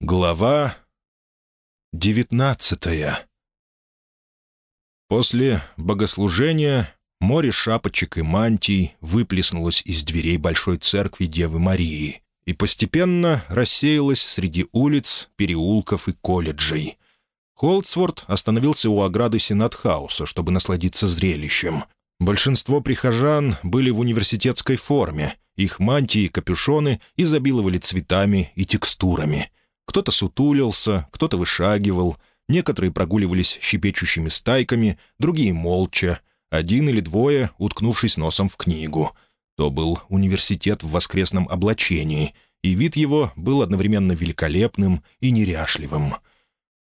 Глава девятнадцатая После богослужения море шапочек и мантий выплеснулось из дверей Большой Церкви Девы Марии и постепенно рассеялось среди улиц, переулков и колледжей. Холдсворт остановился у ограды Сенатхауса, чтобы насладиться зрелищем. Большинство прихожан были в университетской форме, их мантии и капюшоны изобиловали цветами и текстурами — кто-то сутулился, кто-то вышагивал, некоторые прогуливались щебечущими стайками, другие молча, один или двое, уткнувшись носом в книгу. То был университет в воскресном облачении, и вид его был одновременно великолепным и неряшливым.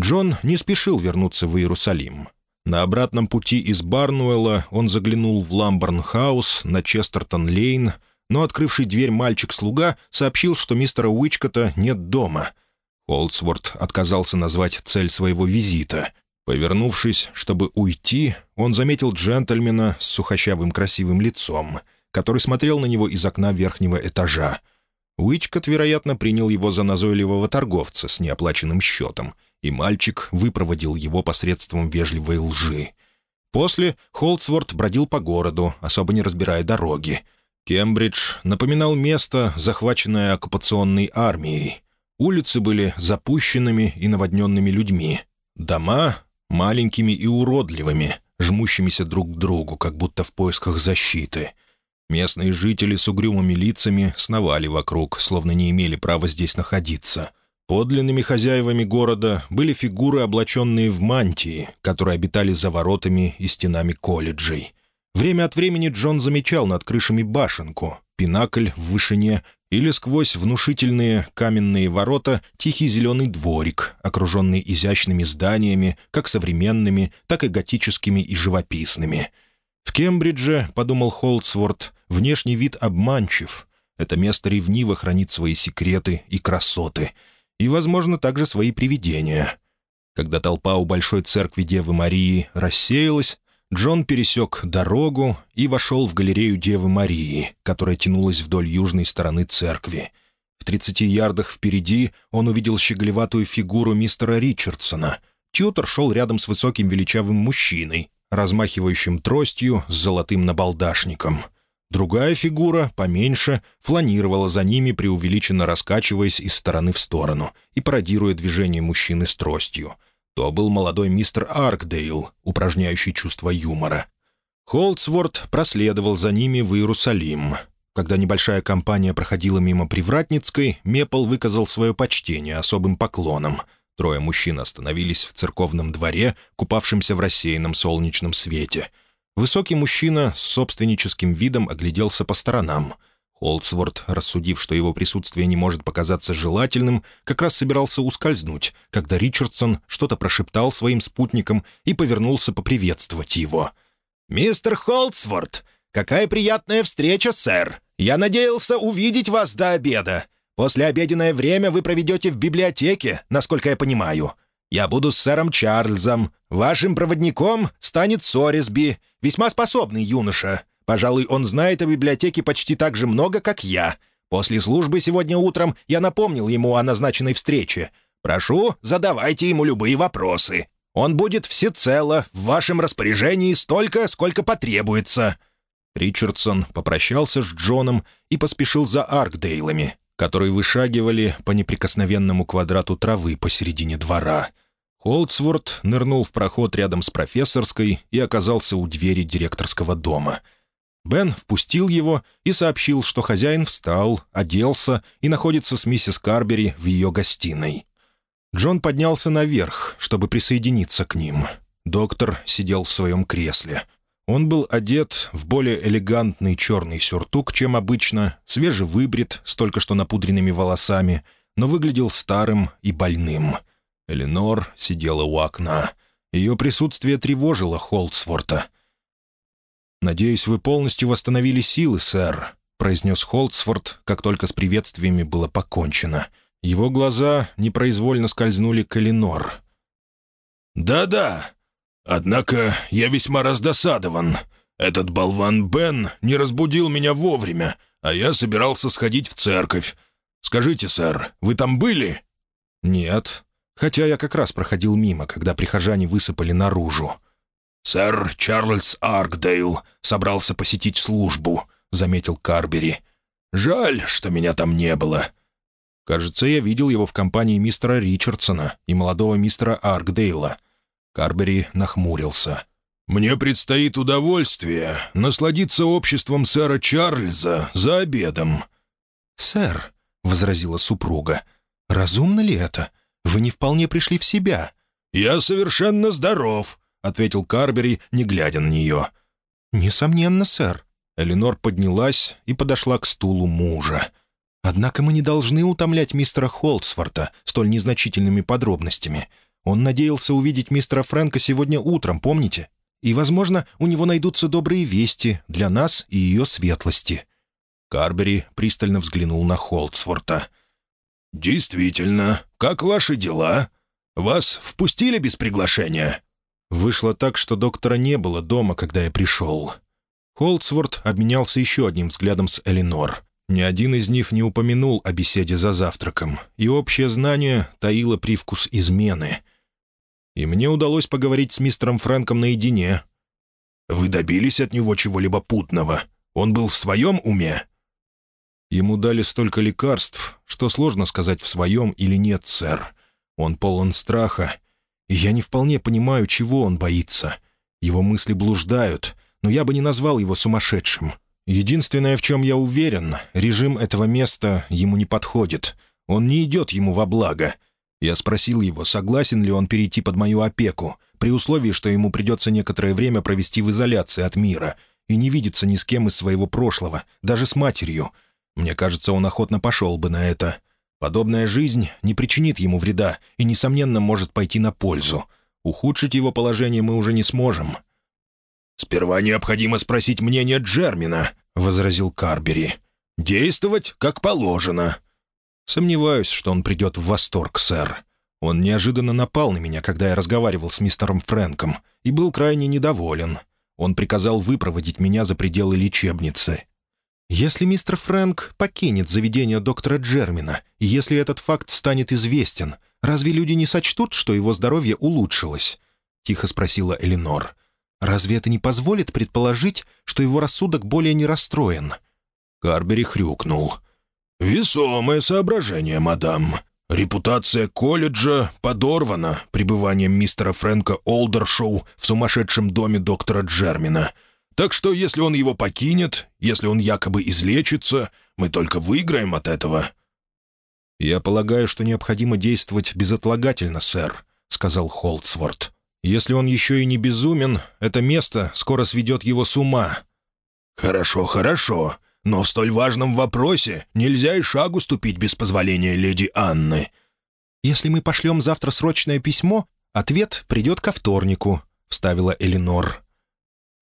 Джон не спешил вернуться в Иерусалим. На обратном пути из Барнуэлла он заглянул в Ламборн-хаус на Честертон-лейн, но открывший дверь мальчик-слуга сообщил, что мистера Уичкота нет дома — Олдсворт отказался назвать цель своего визита. Повернувшись, чтобы уйти, он заметил джентльмена с сухощавым красивым лицом, который смотрел на него из окна верхнего этажа. Уичкот, вероятно, принял его за назойливого торговца с неоплаченным счетом, и мальчик выпроводил его посредством вежливой лжи. После Холдсворт бродил по городу, особо не разбирая дороги. Кембридж напоминал место, захваченное оккупационной армией — Улицы были запущенными и наводненными людьми. Дома — маленькими и уродливыми, жмущимися друг к другу, как будто в поисках защиты. Местные жители с угрюмыми лицами сновали вокруг, словно не имели права здесь находиться. Подлинными хозяевами города были фигуры, облаченные в мантии, которые обитали за воротами и стенами колледжей. Время от времени Джон замечал над крышами башенку, пинакль в вышине или сквозь внушительные каменные ворота тихий зеленый дворик, окруженный изящными зданиями, как современными, так и готическими и живописными. В Кембридже, — подумал Холдсворт, — внешний вид обманчив. Это место ревниво хранит свои секреты и красоты, и, возможно, также свои привидения. Когда толпа у Большой Церкви Девы Марии рассеялась, Джон пересек дорогу и вошел в галерею Девы Марии, которая тянулась вдоль южной стороны церкви. В тридцати ярдах впереди он увидел щеголеватую фигуру мистера Ричардсона. Тьютор шел рядом с высоким величавым мужчиной, размахивающим тростью с золотым набалдашником. Другая фигура, поменьше, фланировала за ними, преувеличенно раскачиваясь из стороны в сторону и пародируя движение мужчины с тростью — то был молодой мистер Аркдейл, упражняющий чувство юмора. Холдсворт проследовал за ними в Иерусалим. Когда небольшая компания проходила мимо Привратницкой, Мепл выказал свое почтение особым поклоном. Трое мужчин остановились в церковном дворе, купавшемся в рассеянном солнечном свете. Высокий мужчина с собственническим видом огляделся по сторонам — Холдсворт, рассудив, что его присутствие не может показаться желательным, как раз собирался ускользнуть, когда Ричардсон что-то прошептал своим спутникам и повернулся поприветствовать его. «Мистер Холдсворт, какая приятная встреча, сэр! Я надеялся увидеть вас до обеда. После обеденное время вы проведете в библиотеке, насколько я понимаю. Я буду с сэром Чарльзом. Вашим проводником станет Сорисби, весьма способный юноша. Пожалуй, он знает о библиотеке почти так же много, как я. После службы сегодня утром я напомнил ему о назначенной встрече. Прошу, задавайте ему любые вопросы. Он будет всецело в вашем распоряжении столько, сколько потребуется». Ричардсон попрощался с Джоном и поспешил за Аркдейлами, которые вышагивали по неприкосновенному квадрату травы посередине двора. Холдсворт нырнул в проход рядом с профессорской и оказался у двери директорского дома — Бен впустил его и сообщил, что хозяин встал, оделся и находится с миссис Карбери в ее гостиной. Джон поднялся наверх, чтобы присоединиться к ним. Доктор сидел в своем кресле. Он был одет в более элегантный черный сюртук, чем обычно, свежевыбрит, с только что напудренными волосами, но выглядел старым и больным. Эленор сидела у окна. Ее присутствие тревожило Холдсворта — «Надеюсь, вы полностью восстановили силы, сэр», — произнес Холдсфорд, как только с приветствиями было покончено. Его глаза непроизвольно скользнули к Эленор. «Да-да. Однако я весьма раздосадован. Этот болван Бен не разбудил меня вовремя, а я собирался сходить в церковь. Скажите, сэр, вы там были?» «Нет. Хотя я как раз проходил мимо, когда прихожане высыпали наружу». «Сэр Чарльз Аркдейл собрался посетить службу», — заметил Карбери. «Жаль, что меня там не было». «Кажется, я видел его в компании мистера Ричардсона и молодого мистера Аркдейла». Карбери нахмурился. «Мне предстоит удовольствие насладиться обществом сэра Чарльза за обедом». «Сэр», — возразила супруга, — «разумно ли это? Вы не вполне пришли в себя». «Я совершенно здоров», — ответил Карбери, не глядя на нее. «Несомненно, сэр». Эленор поднялась и подошла к стулу мужа. «Однако мы не должны утомлять мистера Холдсворта столь незначительными подробностями. Он надеялся увидеть мистера Фрэнка сегодня утром, помните? И, возможно, у него найдутся добрые вести для нас и ее светлости». Карбери пристально взглянул на Холдсворта. «Действительно, как ваши дела? Вас впустили без приглашения?» Вышло так, что доктора не было дома, когда я пришел. Холдсворт обменялся еще одним взглядом с Эленор. Ни один из них не упомянул о беседе за завтраком, и общее знание таило привкус измены. И мне удалось поговорить с мистером Фрэнком наедине. «Вы добились от него чего-либо путного? Он был в своем уме?» Ему дали столько лекарств, что сложно сказать, в своем или нет, сэр. Он полон страха, я не вполне понимаю, чего он боится. Его мысли блуждают, но я бы не назвал его сумасшедшим. Единственное, в чем я уверен, режим этого места ему не подходит. Он не идет ему во благо. Я спросил его, согласен ли он перейти под мою опеку, при условии, что ему придется некоторое время провести в изоляции от мира и не видеться ни с кем из своего прошлого, даже с матерью. Мне кажется, он охотно пошел бы на это. Подобная жизнь не причинит ему вреда и, несомненно, может пойти на пользу. Ухудшить его положение мы уже не сможем». «Сперва необходимо спросить мнение Джермина», — возразил Карбери. «Действовать как положено». «Сомневаюсь, что он придет в восторг, сэр. Он неожиданно напал на меня, когда я разговаривал с мистером Фрэнком, и был крайне недоволен. Он приказал выпроводить меня за пределы лечебницы. Если мистер Фрэнк покинет заведение доктора Джермина, если этот факт станет известен, разве люди не сочтут, что его здоровье улучшилось?» — тихо спросила Эленор. «Разве это не позволит предположить, что его рассудок более не расстроен?» Карбери хрюкнул. «Весомое соображение, мадам. Репутация колледжа подорвана пребыванием мистера Фрэнка Олдершоу в сумасшедшем доме доктора Джермина». Так что, если он его покинет, если он якобы излечится, мы только выиграем от этого». «Я полагаю, что необходимо действовать безотлагательно, сэр», — сказал Холдсворт. «Если он еще и не безумен, это место скоро сведет его с ума». «Хорошо, хорошо, но в столь важном вопросе нельзя и шагу ступить без позволения леди Анны». «Если мы пошлем завтра срочное письмо, ответ придет ко вторнику», — вставила Элинор.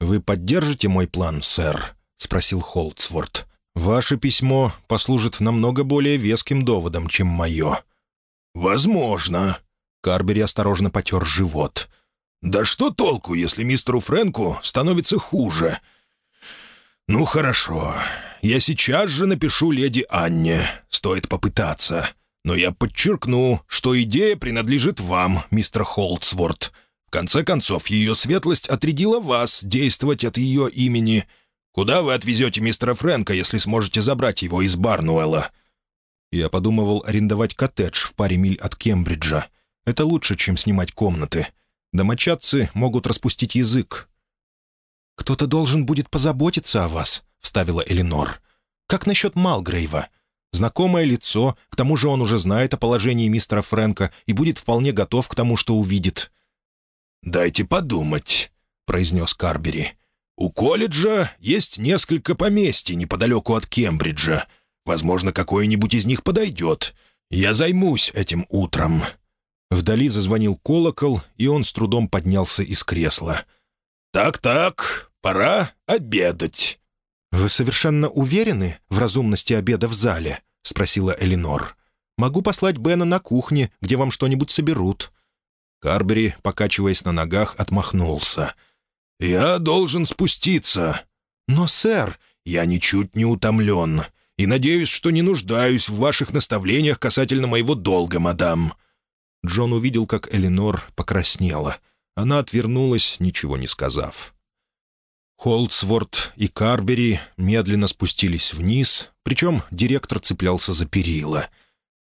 «Вы поддержите мой план, сэр?» — спросил Холдсворт. «Ваше письмо послужит намного более веским доводом, чем мое». «Возможно». Карбери осторожно потер живот. «Да что толку, если мистеру Фрэнку становится хуже?» «Ну, хорошо. Я сейчас же напишу леди Анне. Стоит попытаться. Но я подчеркну, что идея принадлежит вам, мистер Холдсворт. В конце концов, ее светлость отрядила вас действовать от ее имени. Куда вы отвезете мистера Фрэнка, если сможете забрать его из Барнуэлла?» Я подумывал арендовать коттедж в паре миль от Кембриджа. Это лучше, чем снимать комнаты. Домочадцы могут распустить язык. «Кто-то должен будет позаботиться о вас», — вставила Эленор. «Как насчет Малгрейва? Знакомое лицо, к тому же он уже знает о положении мистера Фрэнка и будет вполне готов к тому, что увидит. «Дайте подумать», — произнес Карбери. «У колледжа есть несколько поместий неподалеку от Кембриджа. Возможно, какое-нибудь из них подойдет. Я займусь этим утром». Вдали зазвонил колокол, и он с трудом поднялся из кресла. «Так-так, пора обедать». «Вы совершенно уверены в разумности обеда в зале?» — спросила Элинор. «Могу послать Бена на кухне, где вам что-нибудь соберут». Карбери, покачиваясь на ногах, отмахнулся. «Я должен спуститься». «Но, сэр, я ничуть не утомлен, и надеюсь, что не нуждаюсь в ваших наставлениях касательно моего долга, мадам. Джон увидел, как Эленор покраснела. Она отвернулась, ничего не сказав. Холдсворт и Карбери медленно спустились вниз, причем директор цеплялся за перила.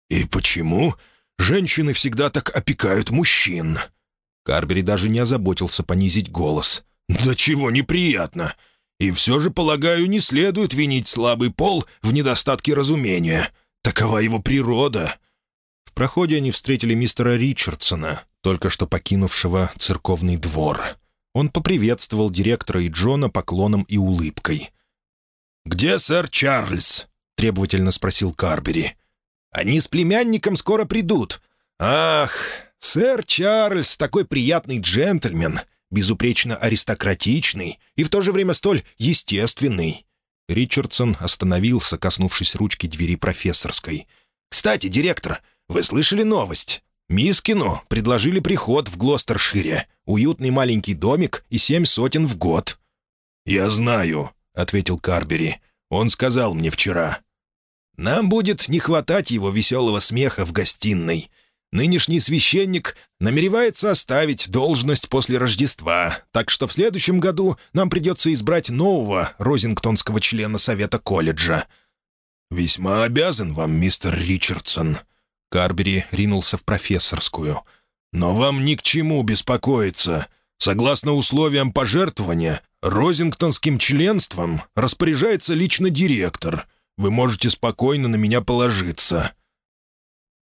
«И почему женщины всегда так опекают мужчин?» Карбери даже не озаботился понизить голос. «Да чего неприятно! И все же, полагаю, не следует винить слабый пол в недостатке разумения. Такова его природа». В проходе они встретили мистера Ричардсона, только что покинувшего церковный двор. Он поприветствовал директора и Джона поклоном и улыбкой. «Где сэр Чарльз?» — требовательно спросил Карбери. «Они с племянником скоро придут». «Ах, сэр Чарльз, такой приятный джентльмен, безупречно аристократичный и в то же время столь естественный». Ричардсон остановился, коснувшись ручки двери профессорской. «Кстати, директор, вы слышали новость? Мискину предложили приход в Глостершире. Уютный маленький домик и семь сотен в год». «Я знаю», — ответил Карбери. «Он сказал мне вчера». «Нам будет не хватать его веселого смеха в гостиной. Нынешний священник намеревается оставить должность после Рождества, так что в следующем году нам придется избрать нового розингтонского члена Совета колледжа». «Весьма обязан вам, мистер Ричардсон», Карбери ринулся в профессорскую. «Но вам ни к чему беспокоиться. Согласно условиям пожертвования, розингтонским членством распоряжается лично директор. Вы можете спокойно на меня положиться».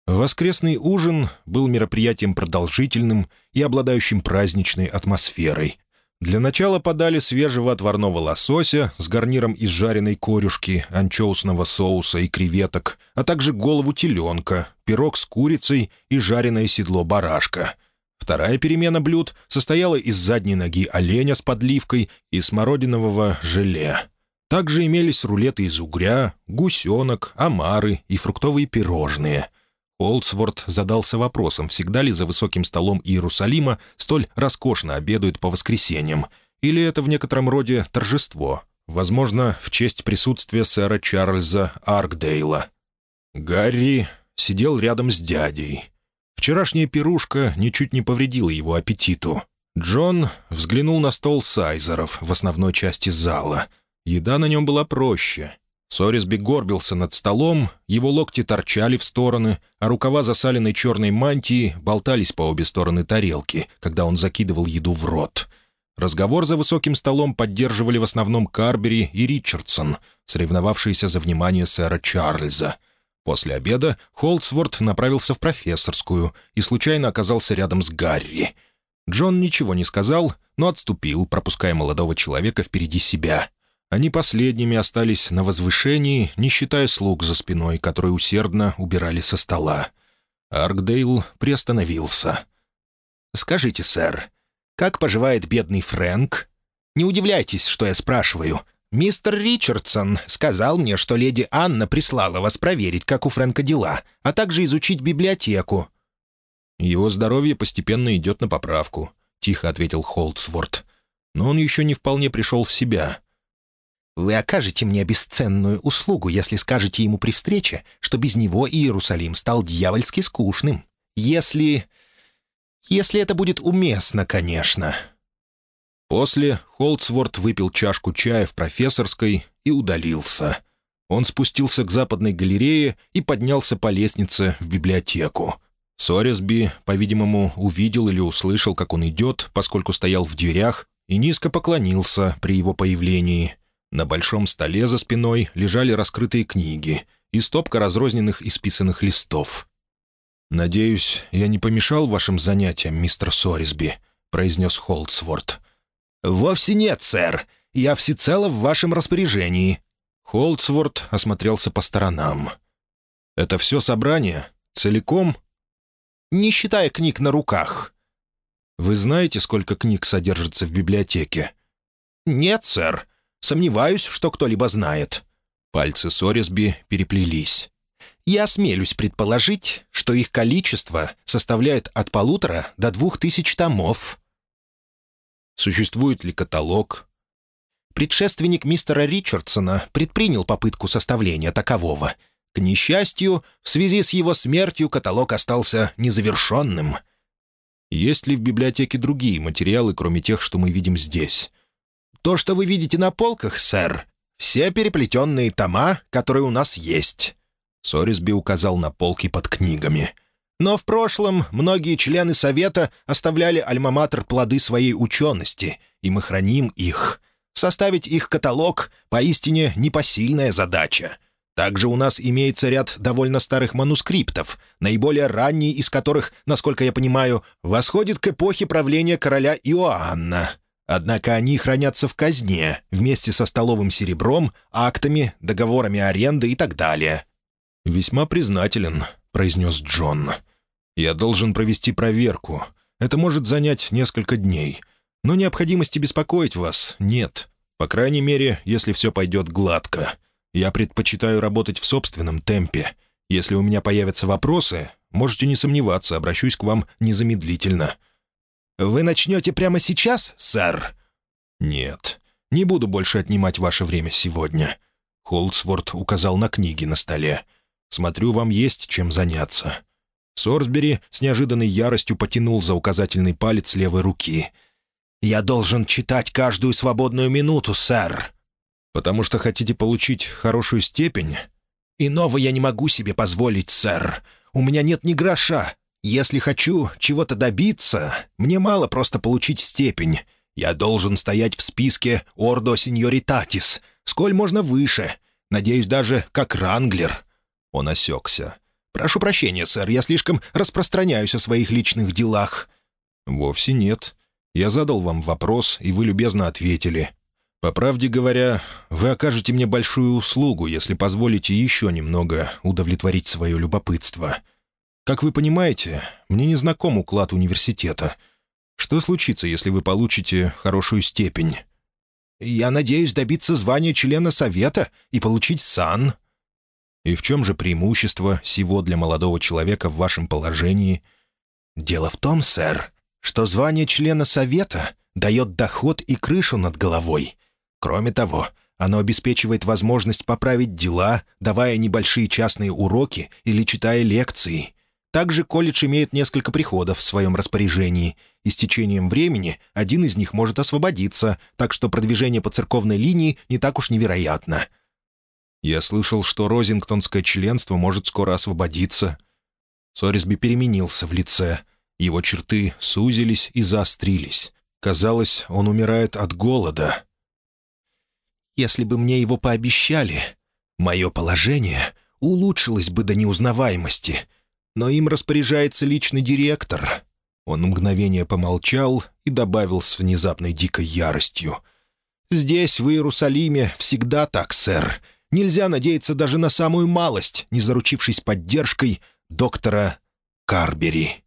Воскресный ужин был мероприятием продолжительным и обладающим праздничной атмосферой. Для начала подали свежего отварного лосося с гарниром из жареной корюшки, анчоусного соуса и креветок, а также голову теленка, пирог с курицей и жареное седло барашка. Вторая перемена блюд состояла из задней ноги оленя с подливкой и смородинового желе. Также имелись рулеты из угря, гусенок, омары и фруктовые пирожные — Олдсворт задался вопросом, всегда ли за высоким столом Иерусалима столь роскошно обедают по воскресеньям, или это в некотором роде торжество, возможно, в честь присутствия сэра Чарльза Аркдейла. Гарри сидел рядом с дядей. Вчерашняя пирушка ничуть не повредила его аппетиту. Джон взглянул на стол сайзеров в основной части зала. Еда на нем была проще — Сорисби горбился над столом, его локти торчали в стороны, а рукава засаленной черной мантии болтались по обе стороны тарелки, когда он закидывал еду в рот. Разговор за высоким столом поддерживали в основном Карбери и Ричардсон, соревновавшиеся за внимание сэра Чарльза. После обеда Холдсворт направился в профессорскую и случайно оказался рядом с Гарри. Джон ничего не сказал, но отступил, пропуская молодого человека впереди себя — они последними остались на возвышении, не считая слуг за спиной, которые усердно убирали со стола. Аркдейл приостановился. «Скажите, сэр, как поживает бедный Фрэнк? Не удивляйтесь, что я спрашиваю. Мистер Ричардсон сказал мне, что леди Анна прислала вас проверить, как у Фрэнка дела, а также изучить библиотеку». «Его здоровье постепенно идет на поправку», — тихо ответил Холдсворт. «Но он еще не вполне пришел в себя. Вы окажете мне бесценную услугу, если скажете ему при встрече, что без него Иерусалим стал дьявольски скучным. Если... если это будет уместно, конечно». После Холдсворт выпил чашку чая в профессорской и удалился. Он спустился к западной галерее и поднялся по лестнице в библиотеку. Сорисби, по-видимому, увидел или услышал, как он идет, поскольку стоял в дверях, и низко поклонился при его появлении — на большом столе за спиной лежали раскрытые книги и стопка разрозненных и списанных листов. «Надеюсь, я не помешал вашим занятиям, мистер Сорисби», — произнес Холдсворт. «Вовсе нет, сэр. Я всецело в вашем распоряжении». Холдсворт осмотрелся по сторонам. «Это все собрание? Целиком?» «Не считая книг на руках». «Вы знаете, сколько книг содержится в библиотеке?» «Нет, сэр. Сомневаюсь, что кто-либо знает». Пальцы Сорисби переплелись. «Я осмелюсь предположить, что их количество составляет от полутора до двух тысяч томов». Существует ли каталог? Предшественник мистера Ричардсона предпринял попытку составления такового. К несчастью, в связи с его смертью каталог остался незавершенным. Есть ли в библиотеке другие материалы, кроме тех, что мы видим здесь? То, что вы видите на полках, сэр, все переплетенные тома, которые у нас есть. Сорисби указал на полки под книгами. Но в прошлом многие члены Совета оставляли альмаматор плоды своей учености, и мы храним их. Составить их каталог — поистине непосильная задача. Также у нас имеется ряд довольно старых манускриптов, наиболее ранний из которых, насколько я понимаю, восходит к эпохе правления короля Иоанна. Однако они хранятся в казне, вместе со столовым серебром, актами, договорами аренды и так далее. «Весьма признателен», — произнес Джон. «Я должен провести проверку. Это может занять несколько дней. Но необходимости беспокоить вас нет. По крайней мере, если все пойдет гладко. Я предпочитаю работать в собственном темпе. Если у меня появятся вопросы, можете не сомневаться, обращусь к вам незамедлительно». «Вы начнете прямо сейчас, сэр?» «Нет, не буду больше отнимать ваше время сегодня». Холдсворт указал на книги на столе. «Смотрю, вам есть чем заняться». Сорсбери с неожиданной яростью потянул за указательный палец левой руки. «Я должен читать каждую свободную минуту, сэр». «Потому что хотите получить хорошую степень?» «Иного я не могу себе позволить, сэр. У меня нет ни гроша. Если хочу чего-то добиться, мне мало просто получить степень. Я должен стоять в списке «Ордо Синьоритатис», сколь можно выше. Надеюсь, даже как ранглер». Он осекся. «Прошу прощения, сэр, я слишком распространяюсь о своих личных делах». «Вовсе нет. Я задал вам вопрос, и вы любезно ответили. По правде говоря, вы окажете мне большую услугу, если позволите еще немного удовлетворить свое любопытство». Как вы понимаете, мне не знаком уклад университета. Что случится, если вы получите хорошую степень? Я надеюсь добиться звания члена совета и получить сан. И в чем же преимущество всего для молодого человека в вашем положении? Дело в том, сэр, что звание члена совета дает доход и крышу над головой. Кроме того, оно обеспечивает возможность поправить дела, давая небольшие частные уроки или читая лекции. Также колледж имеет несколько приходов в своем распоряжении, и с течением времени один из них может освободиться, так что продвижение по церковной линии не так уж невероятно. Я слышал, что розингтонское членство может скоро освободиться. Сорисби переменился в лице. Его черты сузились и заострились. Казалось, он умирает от голода. «Если бы мне его пообещали, мое положение улучшилось бы до неузнаваемости», но им распоряжается личный директор». Он мгновение помолчал и добавил с внезапной дикой яростью. «Здесь, в Иерусалиме, всегда так, сэр. Нельзя надеяться даже на самую малость, не заручившись поддержкой доктора Карбери».